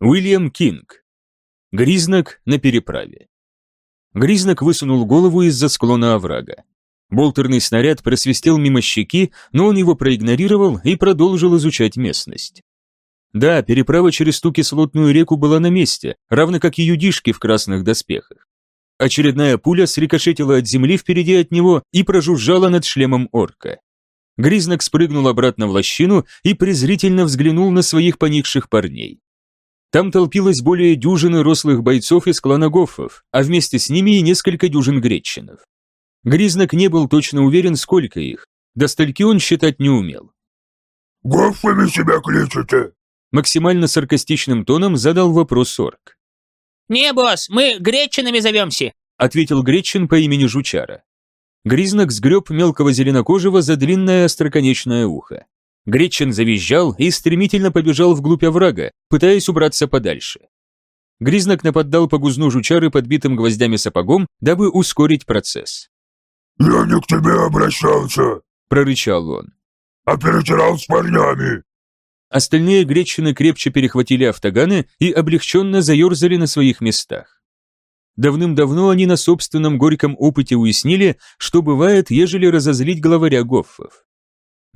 Уильям Кинг. Гризнак на переправе. Гризнак высунул голову из-за склона оврага. Болтерный снаряд просвистел мимо щеки, но он его проигнорировал и продолжил изучать местность. Да, переправа через ту кислотную реку была на месте, равно как и юдишки в красных доспехах. Очередная пуля срикошетила от земли впереди от него и прожужжала над шлемом орка. Гризнак спрыгнул обратно в лощину и презрительно взглянул на своих поникших парней. Там толпилось более дюжины рослых бойцов из клана Гоффов, а вместе с ними и несколько дюжин гречинов. Гризнак не был точно уверен, сколько их. До стольки он считать не умел. «Гоффами себя кличете?» Максимально саркастичным тоном задал вопрос Орк. «Не, босс, мы гречинами зовемся», ответил Гречин по имени Жучара. Гризнак сгреб мелкого зеленокожего за длинное остроконечное ухо. Гречин завизжал и стремительно побежал вглубь оврага, пытаясь убраться подальше. Гризнак наподдал по гузну жучары подбитым гвоздями сапогом, дабы ускорить процесс. «Я не к тебе обращался», — прорычал он. «а перетирал с парнями». Остальные гречины крепче перехватили автоганы и облегченно заерзали на своих местах. Давным-давно они на собственном горьком опыте уяснили, что бывает, ежели разозлить главаря Гоффов.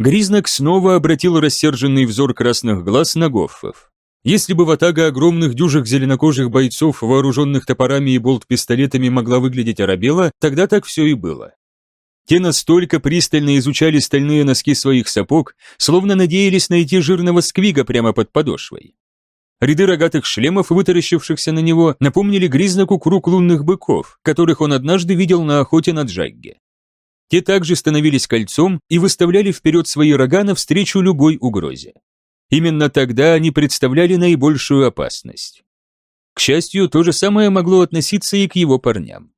Гризнак снова обратил рассерженный взор красных глаз на Гоффов. Если бы ватага огромных дюжих зеленокожих бойцов, вооруженных топорами и болт-пистолетами могла выглядеть оробела, тогда так все и было. Те настолько пристально изучали стальные носки своих сапог, словно надеялись найти жирного сквига прямо под подошвой. Ряды рогатых шлемов, вытаращившихся на него, напомнили Гризнаку круг лунных быков, которых он однажды видел на охоте на Джагге. Те также становились кольцом и выставляли вперед свои рога навстречу любой угрозе. Именно тогда они представляли наибольшую опасность. К счастью, то же самое могло относиться и к его парням.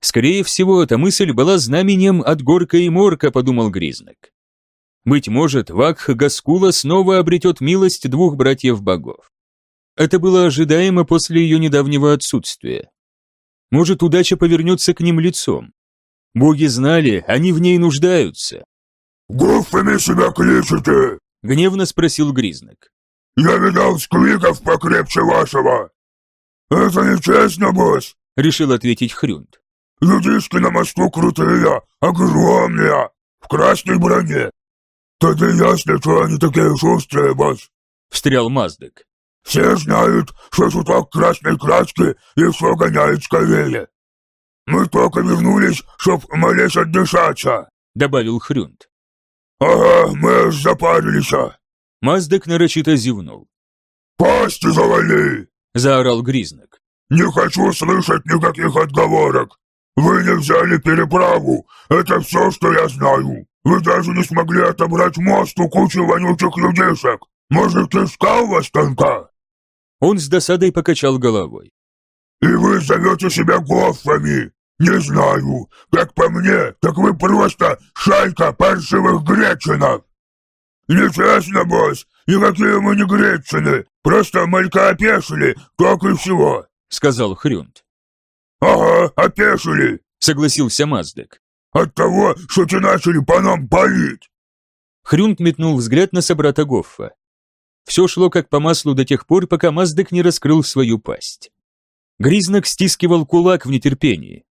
Скорее всего, эта мысль была знаменем от Горка и Морка, подумал Гризнак. Быть может, Вакх Гаскула снова обретет милость двух братьев-богов. Это было ожидаемо после ее недавнего отсутствия. Может, удача повернется к ним лицом. Боги знали, они в ней нуждаются. «Гофами себя кличете?» — гневно спросил Гризнак. «Я видал сквиков покрепче вашего!» «Это нечестно, босс!» — решил ответить Хрюнд. «Людишки на мосту крутые, огромные, в красной броне. Тогда ясно, что они такие шустрые, босс!» — встрял Маздек. «Все знают, что чуток красной краски и все гоняет скорее. Мы только вернулись, чтоб малец отдышаться», — добавил Хрюнд. «Ага, мы аж запарились». Маздек нарочито зевнул. «Пасти завали!» — заорал Гризнак. «Не хочу слышать никаких отговорок. Вы не взяли переправу. Это все, что я знаю. Вы даже не смогли отобрать мост у кучи вонючих людишек. Может, кишка у вас тонка?» Он с досадой покачал головой. «И вы зовете себя гофами? Не знаю. Как по мне, так вы просто шайка паршивых гречинов!» «Нечестно, босс, никакие мы не гречины, просто малька опешили, так и всего», — сказал Хрюнд. «Ага, опешили», — согласился Маздек. «От того, что те начали по нам палить». Хрюнд метнул взгляд на собрата Гоффа. Все шло как по маслу до тех пор, пока Маздек не раскрыл свою пасть. Гризнак стискивал кулак в нетерпении.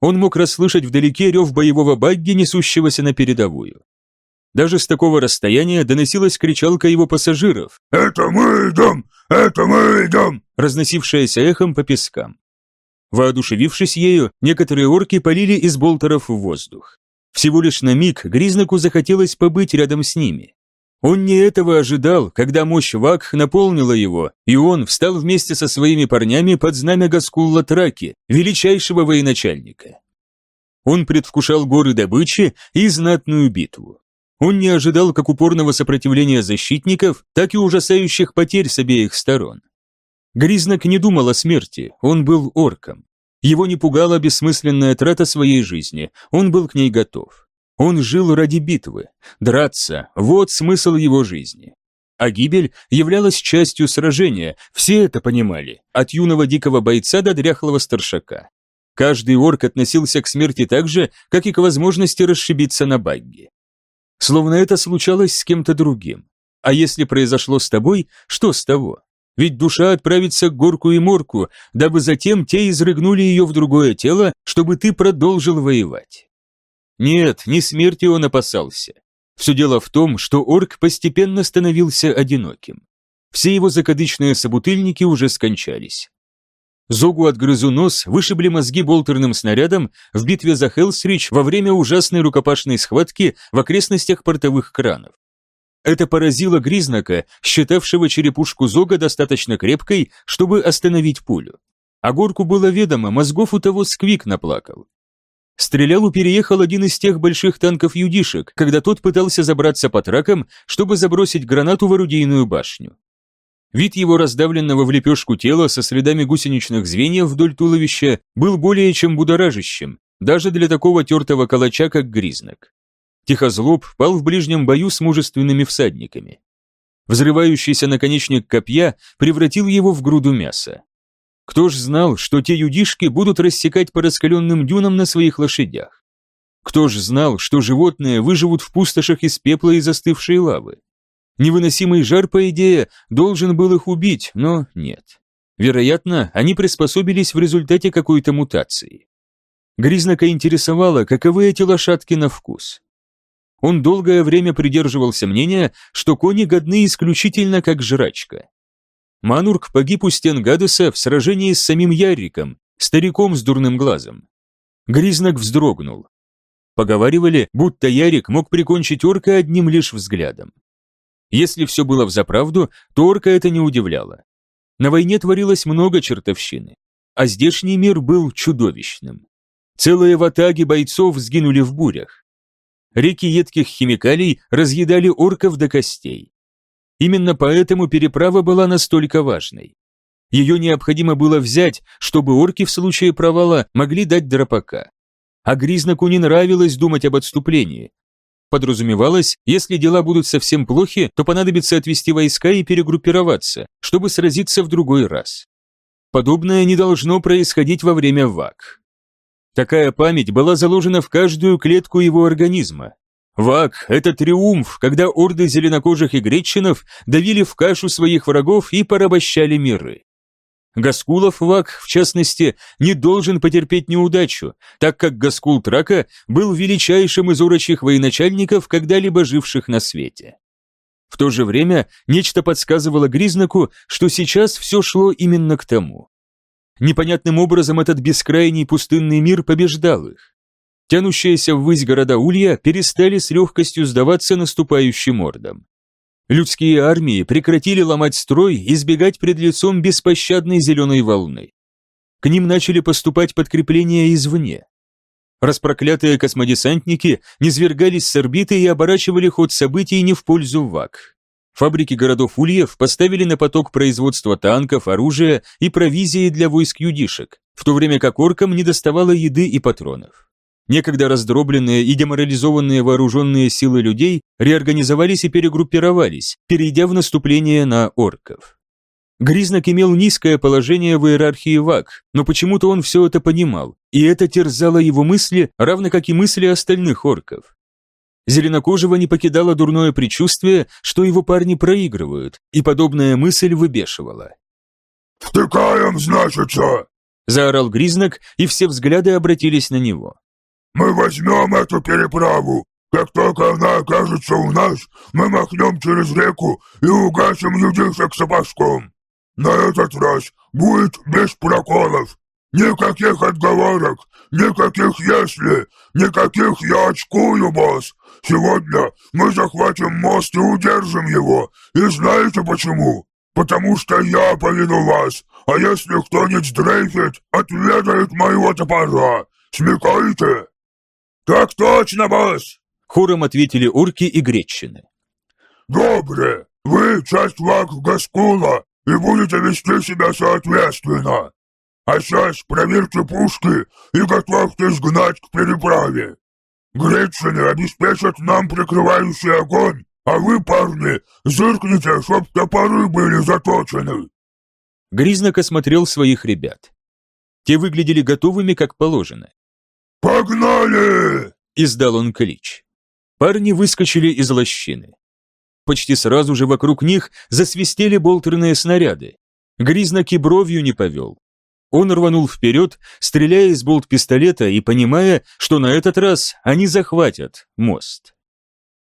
Он мог расслышать вдалеке рев боевого багги, несущегося на передовую. Даже с такого расстояния доносилась кричалка его пассажиров. «Это мы идем! Это мы идем!» разносившаяся эхом по пескам. Воодушевившись ею, некоторые орки полили из болтеров в воздух. Всего лишь на миг Гризнаку захотелось побыть рядом с ними. Он не этого ожидал, когда мощь Вакх наполнила его, и он встал вместе со своими парнями под знамя Гаскулла Траки, величайшего военачальника. Он предвкушал горы добычи и знатную битву. Он не ожидал как упорного сопротивления защитников, так и ужасающих потерь с обеих сторон. Гризнак не думал о смерти, он был орком. Его не пугала бессмысленная трата своей жизни, он был к ней готов. Он жил ради битвы, драться – вот смысл его жизни. А гибель являлась частью сражения, все это понимали, от юного дикого бойца до дряхлого старшака. Каждый орк относился к смерти так же, как и к возможности расшибиться на багги. Словно это случалось с кем-то другим. А если произошло с тобой, что с того? Ведь душа отправится к горку и морку, дабы затем те изрыгнули ее в другое тело, чтобы ты продолжил воевать. Нет, не смерти он опасался. Все дело в том, что орк постепенно становился одиноким. Все его закадычные собутыльники уже скончались. Зогу отгрызу нос вышибли мозги болтерным снарядом в битве за Хелсрич во время ужасной рукопашной схватки в окрестностях портовых кранов. Это поразило Гризнака, считавшего черепушку Зога достаточно крепкой, чтобы остановить пулю. А горку было ведомо, мозгов у того сквик наплакал. Стрелялу переехал один из тех больших танков-юдишек, когда тот пытался забраться по тракам, чтобы забросить гранату в орудийную башню. Вид его раздавленного в лепешку тела со следами гусеничных звеньев вдоль туловища был более чем будоражащим, даже для такого тертого калача, как Гризнак. Тихозлоб пал в ближнем бою с мужественными всадниками. Взрывающийся наконечник копья превратил его в груду мяса. Кто ж знал, что те юдишки будут рассекать по раскаленным дюнам на своих лошадях? Кто ж знал, что животные выживут в пустошах из пепла и застывшей лавы? Невыносимый жар, по идее, должен был их убить, но нет. Вероятно, они приспособились в результате какой-то мутации. Гризнака интересовало, каковы эти лошадки на вкус. Он долгое время придерживался мнения, что кони годны исключительно как жрачка. Манурк погиб у стен Гадеса в сражении с самим Ярриком, стариком с дурным глазом. Гризнак вздрогнул. Поговаривали, будто Ярик мог прикончить орка одним лишь взглядом. Если все было взаправду, то орка это не удивляло. На войне творилось много чертовщины, а здешний мир был чудовищным. Целые ватаги бойцов сгинули в бурях. Реки едких химикалий разъедали орков до костей. Именно поэтому переправа была настолько важной. Ее необходимо было взять, чтобы орки в случае провала могли дать дропака. А Гризнаку не нравилось думать об отступлении. Подразумевалось, если дела будут совсем плохи, то понадобится отвести войска и перегруппироваться, чтобы сразиться в другой раз. Подобное не должно происходить во время ВАК. Такая память была заложена в каждую клетку его организма. Вак – это триумф, когда орды зеленокожих и гречинов давили в кашу своих врагов и порабощали миры. Гаскулов Вак, в частности, не должен потерпеть неудачу, так как Гаскул Трака был величайшим из урочих военачальников, когда-либо живших на свете. В то же время нечто подсказывало Гризнаку, что сейчас все шло именно к тому. Непонятным образом этот бескрайний пустынный мир побеждал их. Тянущиеся ввысь города Улья перестали с легкостью сдаваться наступающим ордам. Людские армии прекратили ломать строй и избегать пред лицом беспощадной зеленой волны. К ним начали поступать подкрепления извне. Распроклятые космодесантники низвергались с орбиты и оборачивали ход событий не в пользу ВАК. Фабрики городов Ульев поставили на поток производства танков, оружия и провизии для войск юдишек, в то время как оркам не доставало еды и патронов. Некогда раздробленные и деморализованные вооруженные силы людей реорганизовались и перегруппировались, перейдя в наступление на орков. Гризнак имел низкое положение в иерархии ВАК, но почему-то он все это понимал, и это терзало его мысли, равно как и мысли остальных орков. Зеленокожего не покидало дурное предчувствие, что его парни проигрывают, и подобная мысль выбешивала. «Втыкаем, значится!» – заорал Гризнак, и все взгляды обратились на него. «Мы возьмем эту переправу. Как только она окажется у нас, мы махнем через реку и угасим юдишек сапожком. На этот раз будет без проколов. Никаких отговорок, никаких «если», никаких «я очкую, босс». Сегодня мы захватим мост и удержим его. И знаете почему? Потому что я поведу вас. А если кто-нибудь дрейфит, отведает моего топора. Смекаете? Так точно, босс! Хором ответили урки и гречины. Добре. Вы часть вак Гаскула и будете вести себя соответственно. А сейчас проверьте пушки и готовьтесь гнать к переправе. Гречины обеспечат нам прикрывающий огонь, а вы, парни, зыркните, чтоб топоры были заточены. Гризнак осмотрел своих ребят. Те выглядели готовыми, как положено. «Погнали!» — издал он клич. Парни выскочили из лощины. Почти сразу же вокруг них засвистели болтерные снаряды, Гризнаки бровью не повел. Он рванул вперед, стреляя из болт-пистолета и понимая, что на этот раз они захватят мост.